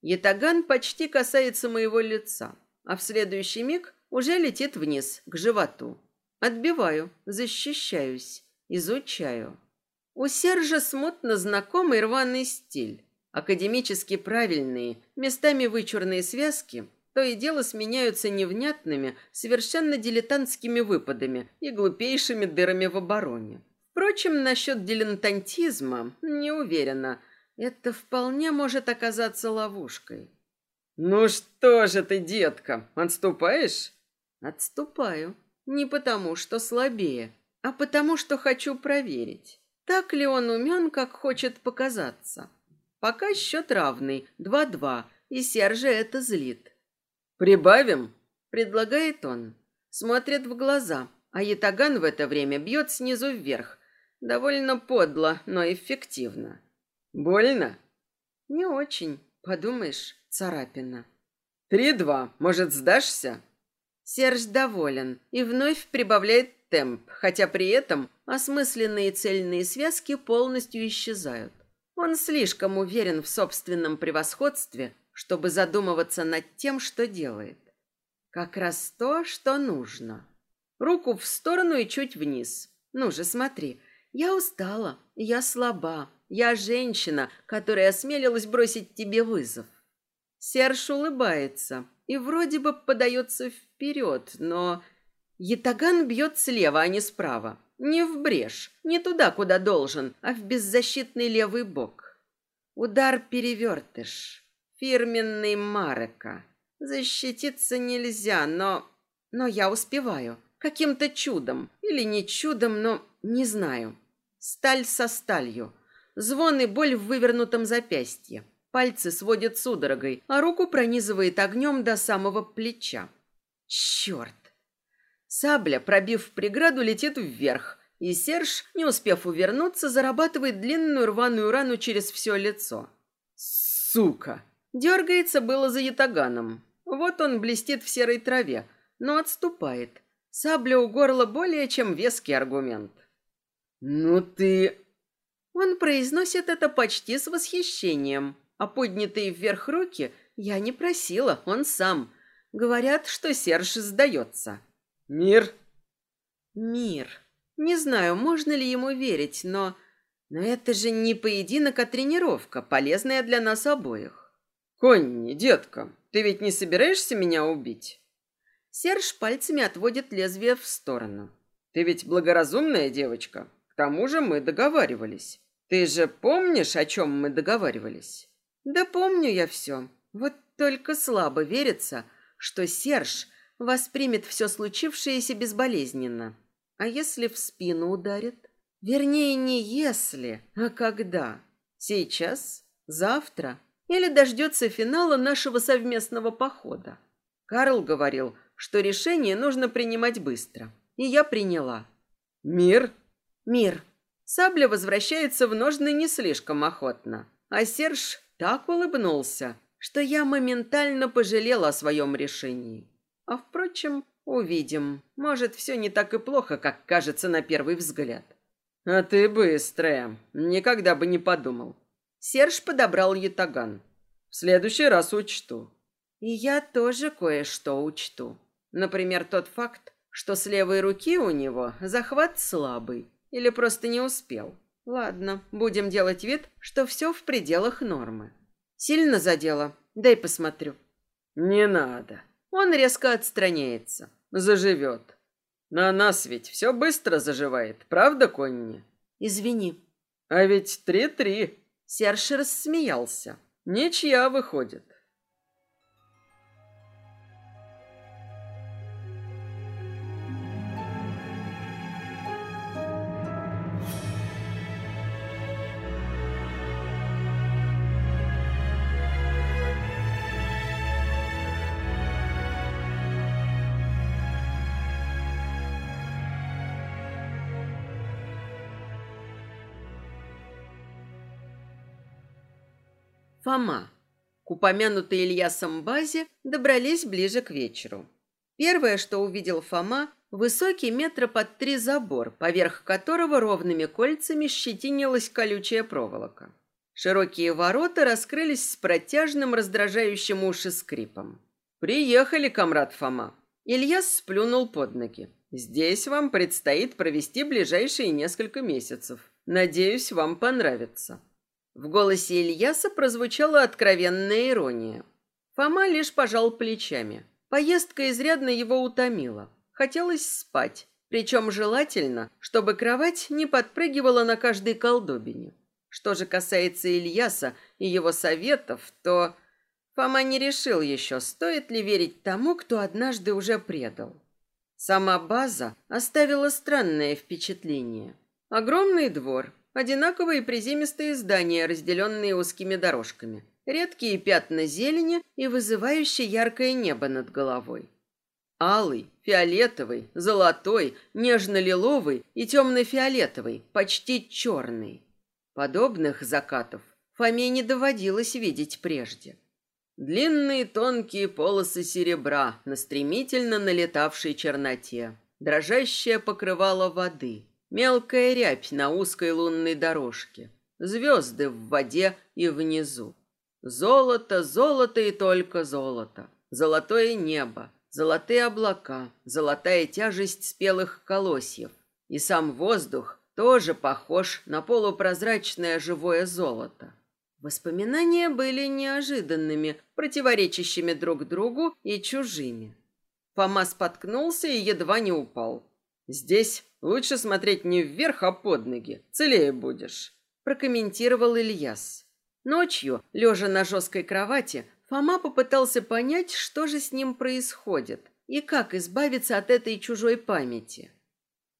Ятаган почти касается моего лица, а в следующий миг уже летит вниз, к животу. Отбиваю, защищаюсь, изучаю. У Сержа смутно знакомый рваный стиль. Академически правильные, местами вычурные связки то и дело сменяются невнятными, совершенно дилетантскими выпадами и глупейшими дырами в обороне. Впрочем, насчет дилетантизма не уверена. Это вполне может оказаться ловушкой. «Ну что же ты, детка, отступаешь?» Отступаю. Не потому, что слабее, а потому, что хочу проверить, так ли он умен, как хочет показаться. Пока счет равный, 2-2, и Сержа это злит. «Прибавим?» – предлагает он. Смотрит в глаза, а Ятаган в это время бьет снизу вверх. Довольно подло, но эффективно. «Больно?» «Не очень. Подумаешь, царапина». «Три-два. Может, сдашься?» Серж доволен и вновь прибавляет темп, хотя при этом осмысленные цельные связки полностью исчезают. Он слишком уверен в собственном превосходстве, чтобы задумываться над тем, что делает. Как раз то, что нужно. Руку в сторону и чуть вниз. Ну же, смотри. Я устала, я слаба, я женщина, которая осмелилась бросить тебе вызов. Серж улыбается и вроде бы подается вперед, но... Ятаган бьет слева, а не справа. Не в брешь, не туда, куда должен, а в беззащитный левый бок. Удар-перевертыш. Фирменный Марека. Защититься нельзя, но... Но я успеваю. Каким-то чудом. Или не чудом, но не знаю. Сталь со сталью. Звон и боль в вывернутом запястье. Пальцы сводят судорогой, а руку пронизывает огнем до самого плеча. Черт! Сабля, пробив преграду, летит вверх, и Серж, не успев увернуться, зарабатывает длинную рваную рану через все лицо. Сука! Дергается было за ятаганом. Вот он блестит в серой траве, но отступает. Сабля у горла более чем веский аргумент. «Ну ты...» Он произносит это почти с восхищением, а поднятые вверх руки я не просила, он сам. Говорят, что Серж сдается. «Мир?» «Мир. Не знаю, можно ли ему верить, но... Но это же не поединок, а тренировка, полезная для нас обоих». «Конни, детка, ты ведь не собираешься меня убить?» Серж пальцами отводит лезвие в сторону. «Ты ведь благоразумная девочка. К тому же мы договаривались. Ты же помнишь, о чем мы договаривались?» «Да помню я все. Вот только слабо верится, что Серж воспримет все случившееся безболезненно. А если в спину ударит? Вернее, не если, а когда. Сейчас? Завтра? Или дождется финала нашего совместного похода? Карл говорил, что решение нужно принимать быстро. И я приняла. Мир? Мир. Сабля возвращается в ножны не слишком охотно. А Серж так улыбнулся, что я моментально пожалела о своем решении. А впрочем, увидим. Может, все не так и плохо, как кажется на первый взгляд. А ты быстрая. Никогда бы не подумал. Серж подобрал ятаган. В следующий раз учту. И я тоже кое-что учту. Например, тот факт, что с левой руки у него захват слабый или просто не успел. Ладно, будем делать вид, что все в пределах нормы. Сильно задело? Дай посмотрю. Не надо. Он резко отстраняется. Заживет. На нас ведь все быстро заживает, правда, Конни? Извини. А ведь три-три. Серж рассмеялся. Ничья выходит. Фома. К упомянутой Ильясом базе добрались ближе к вечеру. Первое, что увидел Фома, высокий метра под три забор, поверх которого ровными кольцами щетинилась колючая проволока. Широкие ворота раскрылись с протяжным, раздражающим уши скрипом. «Приехали, комрад Фома!» Ильяс сплюнул под ноги. «Здесь вам предстоит провести ближайшие несколько месяцев. Надеюсь, вам понравится». В голосе Ильяса прозвучала откровенная ирония. Фома лишь пожал плечами. Поездка изрядно его утомила. Хотелось спать, причем желательно, чтобы кровать не подпрыгивала на каждой колдобине. Что же касается Ильяса и его советов, то Фома не решил еще, стоит ли верить тому, кто однажды уже предал. Сама база оставила странное впечатление. Огромный двор, Одинаковые приземистые здания, разделенные узкими дорожками. Редкие пятна зелени и вызывающее яркое небо над головой. Алый, фиолетовый, золотой, нежно-лиловый и темно-фиолетовый, почти черный. Подобных закатов Фоме не доводилось видеть прежде. Длинные тонкие полосы серебра на стремительно налетавшей черноте, дрожащее покрывало воды, Мелкая рябь на узкой лунной дорожке. Звезды в воде и внизу. Золото, золото и только золото. Золотое небо, золотые облака, золотая тяжесть спелых колосьев. И сам воздух тоже похож на полупрозрачное живое золото. Воспоминания были неожиданными, противоречащими друг другу и чужими. Фома споткнулся и едва не упал. Здесь лучше смотреть не вверх, а под ноги. Целее будешь», – прокомментировал Ильяс. Ночью, лежа на жесткой кровати, Фома попытался понять, что же с ним происходит и как избавиться от этой чужой памяти.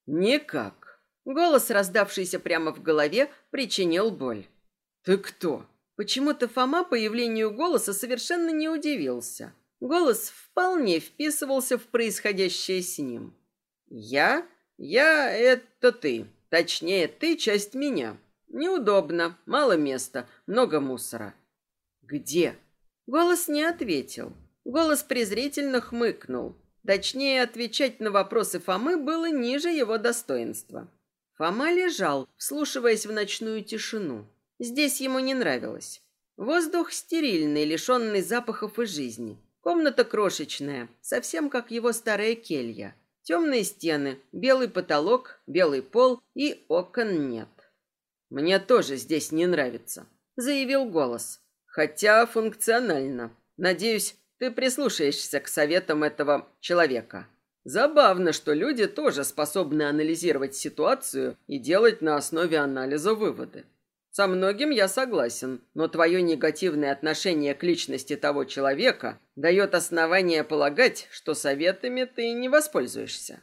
«Никак». Голос, раздавшийся прямо в голове, причинил боль. «Ты кто?» Почему-то Фома появлению голоса совершенно не удивился. Голос вполне вписывался в происходящее с ним. «Я? Я — это ты. Точнее, ты — часть меня. Неудобно, мало места, много мусора». «Где?» Голос не ответил. Голос презрительно хмыкнул. Точнее, отвечать на вопросы Фомы было ниже его достоинства. Фома лежал, вслушиваясь в ночную тишину. Здесь ему не нравилось. Воздух стерильный, лишенный запахов и жизни. Комната крошечная, совсем как его старая келья. Темные стены, белый потолок, белый пол и окон нет. «Мне тоже здесь не нравится», — заявил голос. «Хотя функционально. Надеюсь, ты прислушаешься к советам этого человека. Забавно, что люди тоже способны анализировать ситуацию и делать на основе анализа выводы. Со многим я согласен, но твое негативное отношение к личности того человека дает основание полагать, что советами ты не воспользуешься.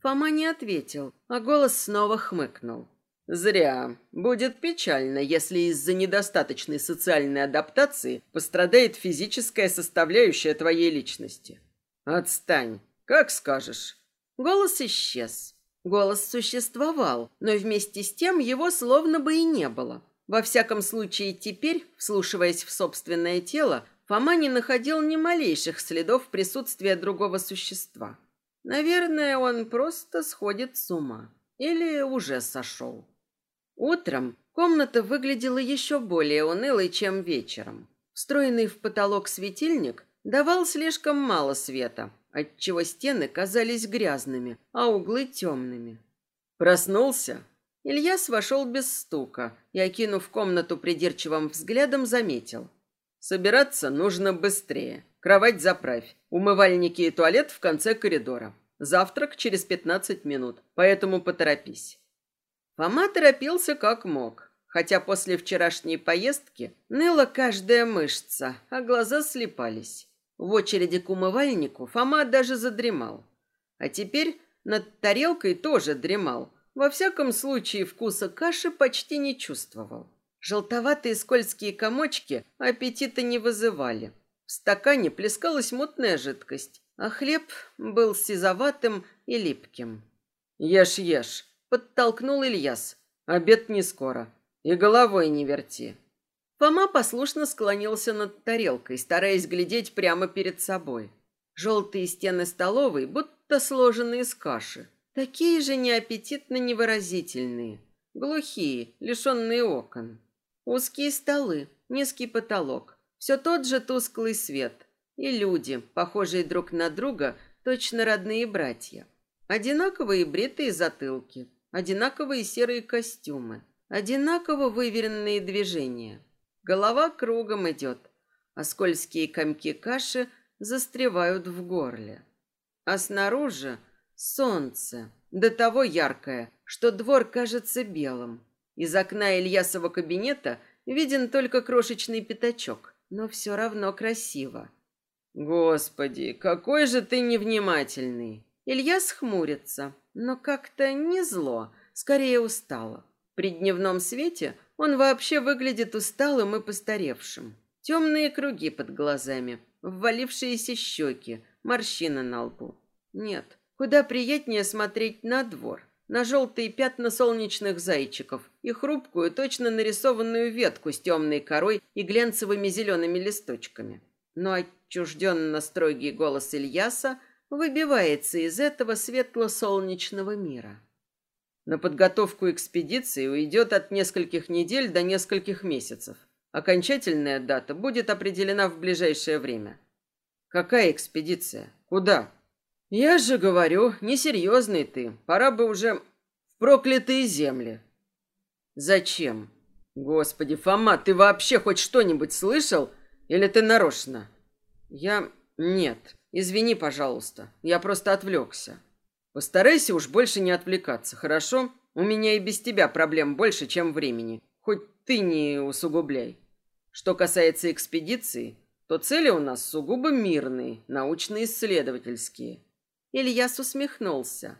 Фома не ответил, а голос снова хмыкнул. Зря. Будет печально, если из-за недостаточной социальной адаптации пострадает физическая составляющая твоей личности. Отстань. Как скажешь. Голос исчез. Голос существовал, но вместе с тем его словно бы и не было. Во всяком случае, теперь, вслушиваясь в собственное тело, Фома не находил ни малейших следов присутствия другого существа. Наверное, он просто сходит с ума. Или уже сошел. Утром комната выглядела еще более унылой, чем вечером. Встроенный в потолок светильник давал слишком мало света, отчего стены казались грязными, а углы темными. Проснулся. Ильяс вошел без стука и, окинув комнату придирчивым взглядом, заметил. Собираться нужно быстрее. Кровать заправь. Умывальники и туалет в конце коридора. Завтрак через пятнадцать минут, поэтому поторопись. Фома торопился как мог, хотя после вчерашней поездки ныла каждая мышца, а глаза слепались. В очереди к умывальнику Фома даже задремал. А теперь над тарелкой тоже дремал. Во всяком случае, вкуса каши почти не чувствовал. Желтоватые скользкие комочки аппетита не вызывали. В стакане плескалась мутная жидкость, а хлеб был сизоватым и липким. «Ешь, ешь!» Подтолкнул Ильяс. Обед не скоро. И головой не верти. Фома послушно склонился над тарелкой, стараясь глядеть прямо перед собой. Желтые стены столовой будто сложены из каши. Такие же неаппетитно невыразительные. Глухие, лишенные окон. Узкие столы, низкий потолок. Все тот же тусклый свет. И люди, похожие друг на друга, точно родные братья. Одинаковые бритые затылки, Одинаковые серые костюмы, одинаково выверенные движения. Голова кругом идет, а скользкие комки каши застревают в горле. А снаружи солнце, до того яркое, что двор кажется белым. Из окна Ильясова кабинета виден только крошечный пятачок, но все равно красиво. Господи, какой же ты невнимательный! Ильяс хмурится, но как-то не зло, скорее устало. При дневном свете он вообще выглядит усталым и постаревшим. Темные круги под глазами, ввалившиеся щеки, морщины на лбу. Нет, куда приятнее смотреть на двор, на желтые пятна солнечных зайчиков и хрупкую, точно нарисованную ветку с темной корой и глянцевыми зелеными листочками. Но отчужденно строгий голос Ильяса выбивается из этого светло-солнечного мира. На подготовку экспедиции уйдет от нескольких недель до нескольких месяцев. Окончательная дата будет определена в ближайшее время. Какая экспедиция? Куда? Я же говорю, несерьезный ты. Пора бы уже в проклятые земли. Зачем? Господи, Фома, ты вообще хоть что-нибудь слышал? Или ты нарочно? Я... Нет. Извини, пожалуйста, я просто отвлекся. Постарайся уж больше не отвлекаться, хорошо? У меня и без тебя проблем больше, чем времени. Хоть ты не усугубляй. Что касается экспедиции, то цели у нас сугубо мирные, научно-исследовательские. Ильяс усмехнулся.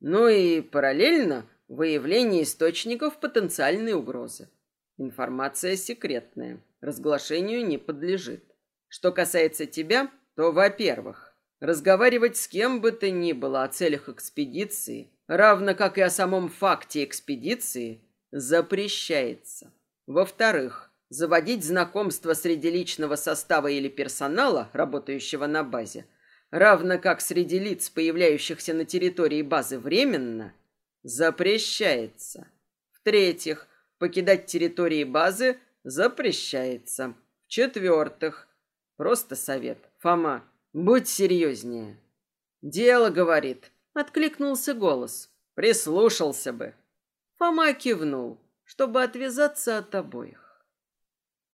Ну и параллельно выявление источников потенциальной угрозы. Информация секретная, разглашению не подлежит. Что касается тебя, то, во-первых, разговаривать с кем бы то ни было о целях экспедиции, равно как и о самом факте экспедиции, запрещается. Во-вторых, заводить знакомство среди личного состава или персонала, работающего на базе, равно как среди лиц, появляющихся на территории базы временно, запрещается. В-третьих, покидать территории базы запрещается. В-четвертых, просто совет. Фома, будь серьезнее. Дело, говорит, откликнулся голос. Прислушался бы. Фома кивнул, чтобы отвязаться от обоих.